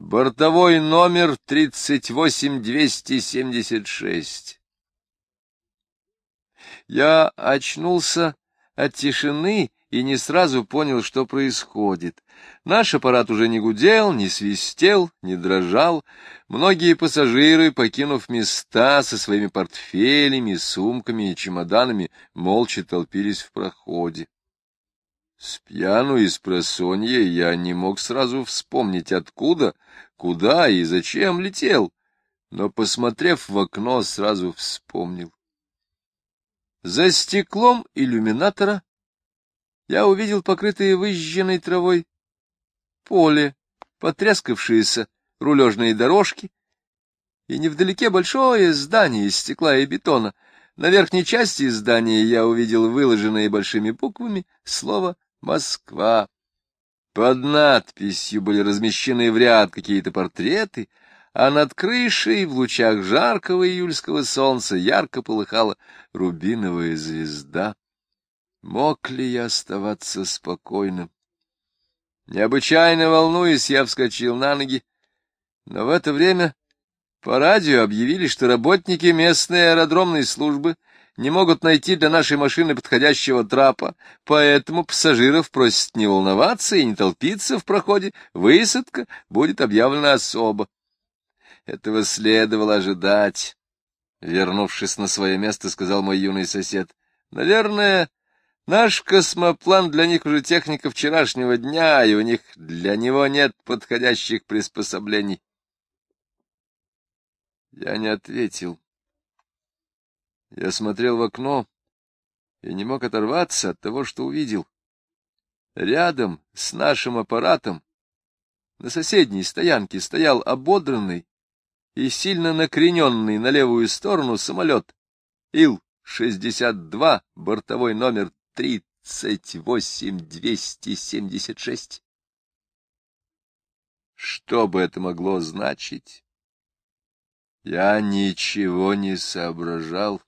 Бортовой номер 38276. Я очнулся от тишины и не сразу понял, что происходит. Наш аппарат уже не гудел, не свистел, не дрожал. Многие пассажиры, покинув места со своими портфелями, сумками и чемоданами, молча толпились в проходе. С пьяну и с просонья я не мог сразу вспомнить, откуда, куда и зачем летел, но, посмотрев в окно, сразу вспомнил. За стеклом иллюминатора я увидел покрытые выжженной травой поле, потрескавшиеся рулежные дорожки, и невдалеке большое здание из стекла и бетона. На верхней части здания я увидел выложенное большими буквами слово Москва. Под надписью были размещены в ряд какие-то портреты, а над крышей в лучах жаркого июльского солнца ярко полыхала рубиновая звезда. Мог ли я оставаться спокойным? Необычайно волнуясь, я вскочил на ноги, но в это время по радио объявили, что работники местной аэродромной службы не могут найти для нашей машины подходящего трапа, поэтому пассажиров просят не волноваться и не толпиться в проходе, высадка будет объявлена особо. Этого следовало ожидать. Вернувшись на свое место, сказал мой юный сосед, — Наверное, наш космоплан для них уже техника вчерашнего дня, и у них для него нет подходящих приспособлений. Я не ответил. Я смотрел в окно и не мог оторваться от того, что увидел. Рядом с нашим аппаратом на соседней стоянке стоял ободранный и сильно накрененный на левую сторону самолет Ил-62, бортовой номер 38276. Что бы это могло значить? Я ничего не соображал.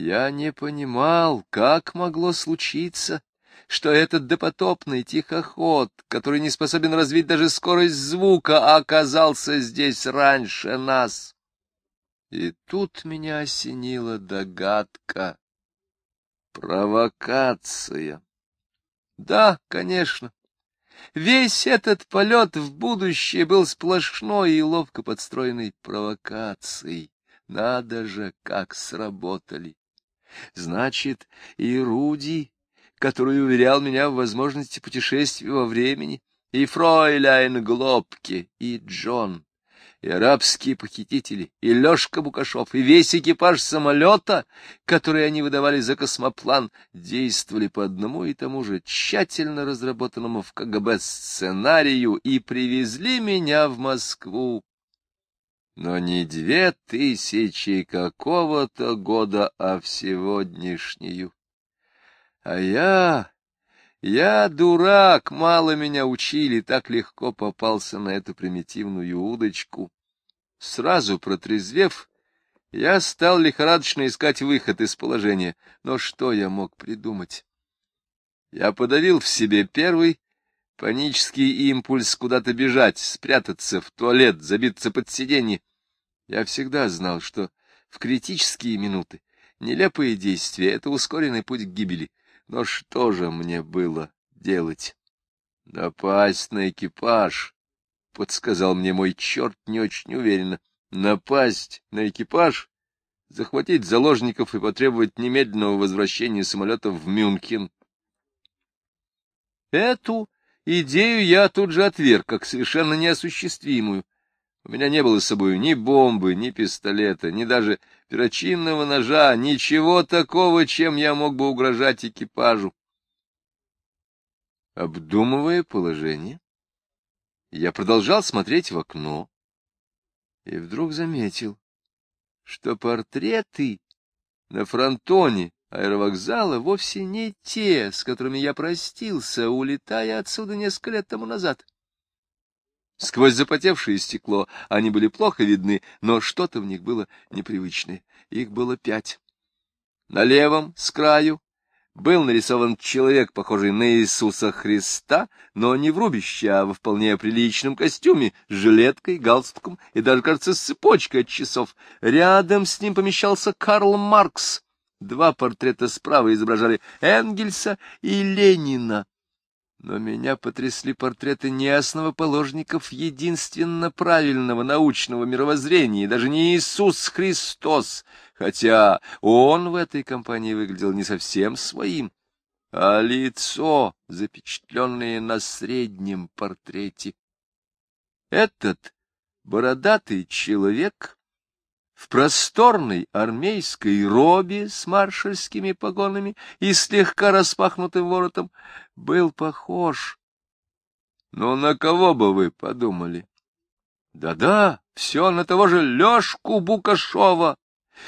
Я не понимал, как могло случиться, что этот допотопный тихоход, который не способен развить даже скорость звука, оказался здесь раньше нас. И тут меня осенила догадка. Провокация. Да, конечно. Весь этот полет в будущее был сплошной и ловко подстроенной провокацией. Надо же, как сработали. Значит, и Руди, который уверял меня в возможности путешествия во времени, и Фройляйн Глобке, и Джон, и арабские похитители, и Лёшка Букашов, и весь экипаж самолета, который они выдавали за космоплан, действовали по одному и тому же тщательно разработанному в КГБ сценарию и привезли меня в Москву но не две тысячи какого-то года, а в сегодняшнюю. А я... Я дурак, мало меня учили, так легко попался на эту примитивную удочку. Сразу протрезвев, я стал лихорадочно искать выход из положения. Но что я мог придумать? Я подавил в себе первый панический импульс куда-то бежать, спрятаться в туалет, забиться под сиденье. Я всегда знал, что в критические минуты нелепые действия — это ускоренный путь к гибели. Но что же мне было делать? Напасть на экипаж, — подсказал мне мой черт не очень уверенно. Напасть на экипаж, захватить заложников и потребовать немедленного возвращения самолета в Мюнхен. Эту идею я тут же отверг, как совершенно неосуществимую. У меня не было с собой ни бомбы, ни пистолета, ни даже перочинного ножа, ничего такого, чем я мог бы угрожать экипажу. Обдумывая положение, я продолжал смотреть в окно и вдруг заметил, что портреты на фронтоне аэровокзала вовсе не те, с которыми я простился, улетая отсюда несколько лет тому назад. Сквозь запотевшее стекло они были плохо видны, но что-то в них было непривычное. Их было пять. На левом, с краю, был нарисован человек, похожий на Иисуса Христа, но не в рубище, а во вполне приличном костюме, с жилеткой, галстуком и даже, кажется, с цепочкой от часов. Рядом с ним помещался Карл Маркс. Два портрета справа изображали Энгельса и Ленина. Но меня потрясли портреты не основоположников единственно правильного научного мировоззрения, даже не Иисус Христос, хотя он в этой компании выглядел не совсем своим, а лицо, запечатленное на среднем портрете. Этот бородатый человек в просторной армейской робе с маршальскими погонами и слегка распахнутым воротом, был похож. Но на кого бы вы подумали? Да-да, все на того же Лешку Букашова,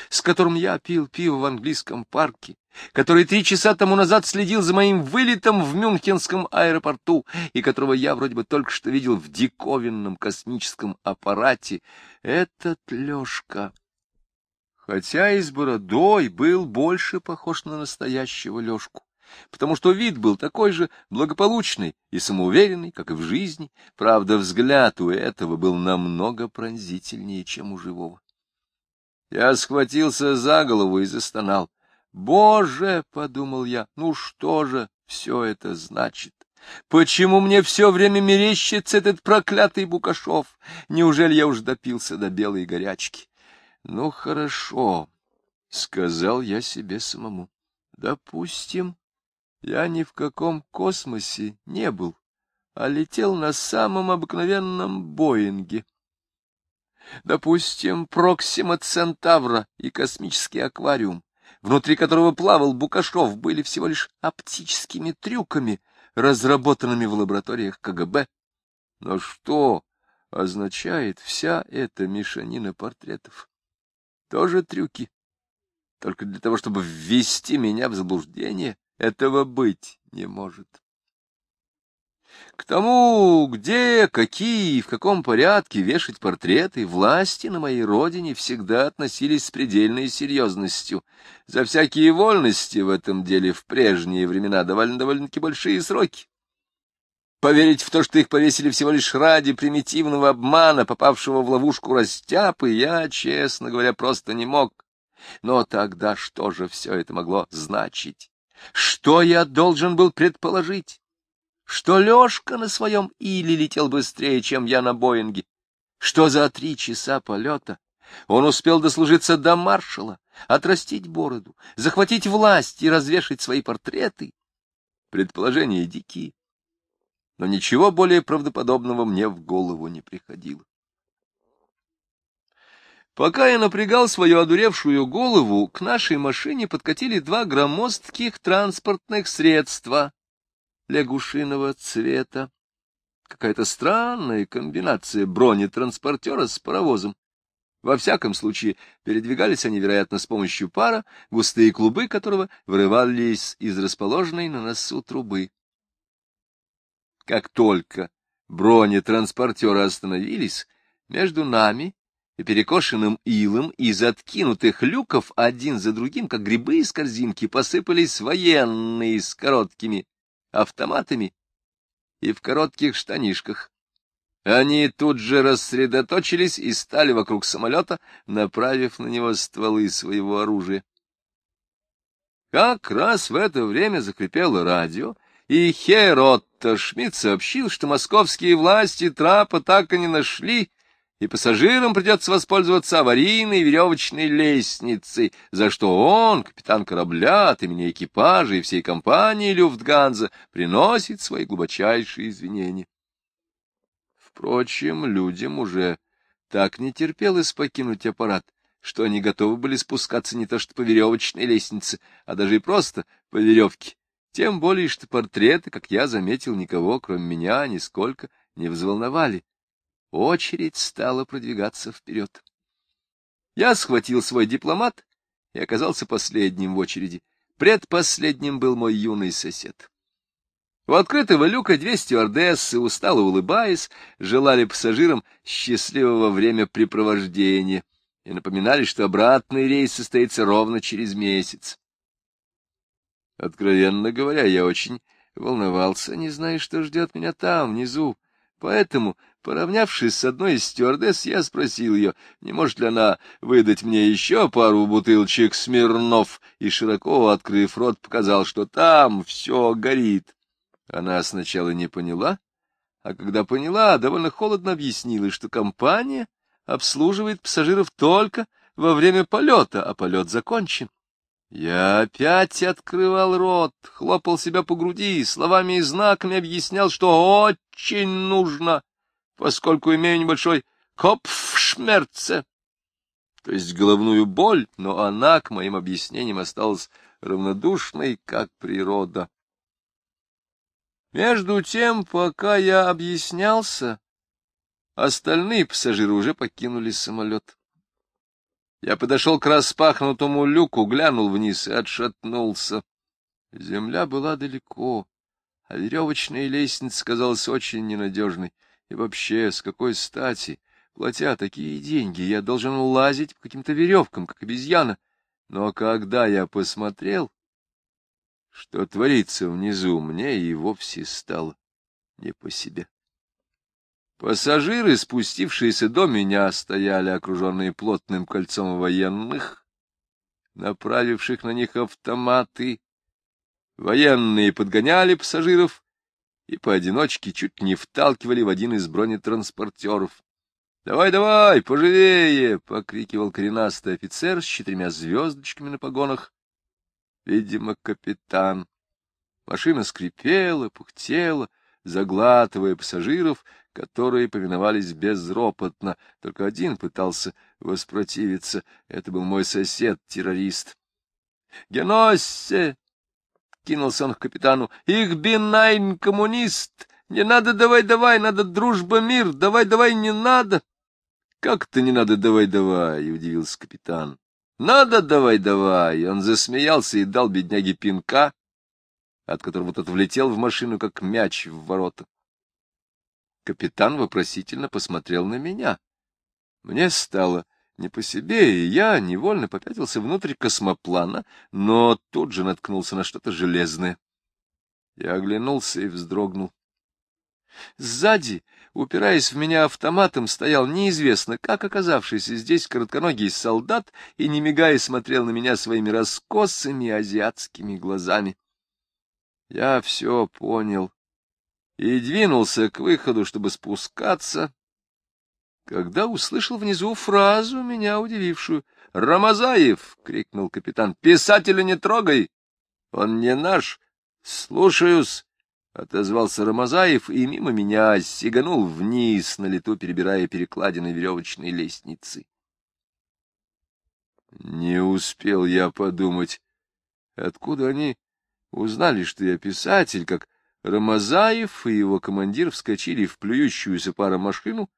с которым я пил пиво в английском парке, который три часа тому назад следил за моим вылетом в Мюнхенском аэропорту и которого я вроде бы только что видел в диковинном космическом аппарате. Этот Лешка хотя и с бородой, был больше похож на настоящего Лешку, потому что вид был такой же благополучный и самоуверенный, как и в жизни, правда, взгляд у этого был намного пронзительнее, чем у живого. Я схватился за голову и застонал. «Боже!» — подумал я, — «ну что же все это значит?» Почему мне все время мерещится этот проклятый Букашов? Неужели я уж допился до белой горячки? Ну, хорошо, — сказал я себе самому. Допустим, я ни в каком космосе не был, а летел на самом обыкновенном Боинге. Допустим, Проксима Центавра и космический аквариум, внутри которого плавал Букашов, были всего лишь оптическими трюками, разработанными в лабораториях КГБ. Но что означает вся эта мешанина портретов? Тоже трюки. Только для того, чтобы ввести меня в заблуждение, этого быть не может. К тому, где, какие и в каком порядке вешать портреты, власти на моей родине всегда относились с предельной серьезностью. За всякие вольности в этом деле в прежние времена давали довольно-таки большие сроки. Поверить в то, что их повесили всего лишь ради примитивного обмана, попавшего в ловушку растяпы, я, честно говоря, просто не мог. Но тогда что же все это могло значить? Что я должен был предположить? Что Лешка на своем или летел быстрее, чем я на Боинге? Что за три часа полета он успел дослужиться до маршала, отрастить бороду, захватить власть и развешать свои портреты? Предположения дикие но ничего более правдоподобного мне в голову не приходило. Пока я напрягал свою одуревшую голову, к нашей машине подкатили два громоздких транспортных средства лягушиного цвета. Какая-то странная комбинация бронетранспортера с паровозом. Во всяком случае, передвигались они, вероятно, с помощью пара, густые клубы которого вырывались из расположенной на носу трубы. Как только бронетранспортеры остановились, между нами и перекошенным илом из откинутых люков один за другим, как грибы из корзинки, посыпались военные с короткими автоматами и в коротких штанишках. Они тут же рассредоточились и стали вокруг самолета, направив на него стволы своего оружия. Как раз в это время закрепело радио, и Херотто Шмидт сообщил, что московские власти трапа так и не нашли, и пассажирам придется воспользоваться аварийной веревочной лестницей, за что он, капитан корабля от имени экипажа и всей компании Люфтганза, приносит свои глубочайшие извинения. Впрочем, людям уже так не терпелось покинуть аппарат, что они готовы были спускаться не то что по веревочной лестнице, а даже и просто по веревке, тем более, что портреты, как я заметил, никого, кроме меня, нисколько не взволновали. Очередь стала продвигаться вперед. Я схватил свой дипломат и оказался последним в очереди. Предпоследним был мой юный сосед. У открытого люка две стюардессы, устало улыбаясь, желали пассажирам счастливого времяпрепровождения и напоминали, что обратный рейс состоится ровно через месяц. Откровенно говоря, я очень волновался, не зная, что ждет меня там, внизу. Поэтому, поравнявшись с одной из стюардесс, я спросил ее, не может ли она выдать мне еще пару бутылочек Смирнов, и, широко открыв рот, показал, что там все горит. Она сначала не поняла, а когда поняла, довольно холодно объяснила, что компания обслуживает пассажиров только во время полета, а полет закончен. Я опять открывал рот, хлопал себя по груди, словами и знаками объяснял, что очень нужно, поскольку имею небольшой копфшмерце, то есть головную боль, но она к моим объяснениям осталась равнодушной, как природа. Между тем, пока я объяснялся, остальные пассажиры уже покинули самолет. Я подошел к распахнутому люку, глянул вниз и отшатнулся. Земля была далеко, а веревочная лестница казалась очень ненадежной. И вообще, с какой стати, платя такие деньги, я должен лазить по каким-то веревкам, как обезьяна. Но когда я посмотрел, что творится внизу, мне и вовсе стало не по себе. Пассажиры, спустившиеся до меня, стояли окруженные плотным кольцом военных, направивших на них автоматы. Военные подгоняли пассажиров и поодиночке чуть не вталкивали в один из бронетранспортеров. «Давай, давай, поживее!» — покрикивал коренастый офицер с четырьмя звездочками на погонах. Видимо, капитан. Машина скрипела, пухтела, заглатывая пассажиров, которые повиновались безропотно. Только один пытался воспротивиться. Это был мой сосед-террорист. «Геноссе!» — кинулся он к капитану. «Их бинайн коммунист! Не надо давай-давай, надо дружба, мир! Давай-давай, не надо!» «Как-то не надо давай-давай!» — удивился капитан. «Надо давай-давай!» Он засмеялся и дал бедняге пинка, от которого тот влетел в машину, как мяч в ворота. Капитан вопросительно посмотрел на меня. Мне стало не по себе, и я невольно попятился внутрь космоплана, но тут же наткнулся на что-то железное. Я оглянулся и вздрогнул. Сзади, упираясь в меня автоматом, стоял неизвестно, как оказавшийся здесь коротконогий солдат и, не мигая, смотрел на меня своими раскосыми азиатскими глазами. Я все понял и двинулся к выходу, чтобы спускаться, когда услышал внизу фразу, меня удивившую. «Рамазаев!» — крикнул капитан. «Писателя не трогай! Он не наш! Слушаюсь!» — отозвался Рамазаев и мимо меня сиганул вниз, на лету перебирая перекладины веревочной лестницы. Не успел я подумать, откуда они узнали, что я писатель, как Рамазаев и его командир вскочили в плюющуюся паромашину,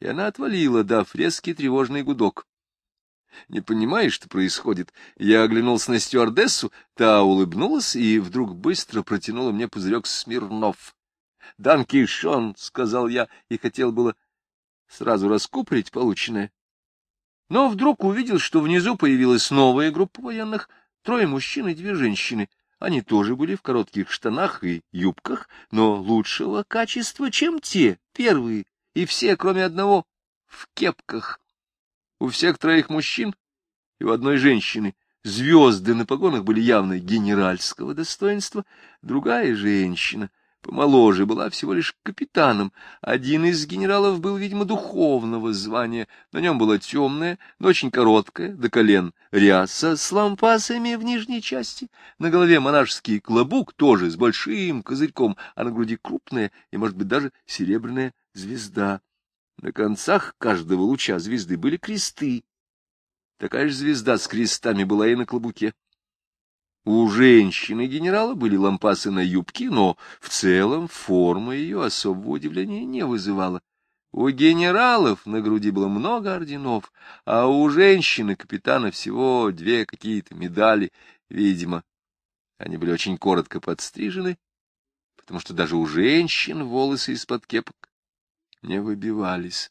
и она отвалила, дав резкий тревожный гудок. Не понимая, что происходит, я оглянулся на стюардессу, та улыбнулась и вдруг быстро протянула мне пузырек Смирнов. — Данки Шон, — сказал я, и хотел было сразу раскупорить полученное. Но вдруг увидел, что внизу появилась новая группа военных, трое мужчин и две женщины. Они тоже были в коротких штанах и юбках, но лучшего качества, чем те, первые, и все, кроме одного, в кепках. У всех троих мужчин и у одной женщины звезды на погонах были явно генеральского достоинства, другая женщина помоложе, была всего лишь капитаном. Один из генералов был, видимо, духовного звания. На нем была темная, но очень короткая, до колен, ряса с лампасами в нижней части. На голове монашеский клобук, тоже с большим козырьком, а на груди крупная и, может быть, даже серебряная звезда. На концах каждого луча звезды были кресты. Такая же звезда с крестами была и на клобуке. У женщины-генерала были лампасы на юбке, но в целом форма ее особого удивления не вызывала. У генералов на груди было много орденов, а у женщины-капитана всего две какие-то медали. Видимо, они были очень коротко подстрижены, потому что даже у женщин волосы из-под кепок не выбивались.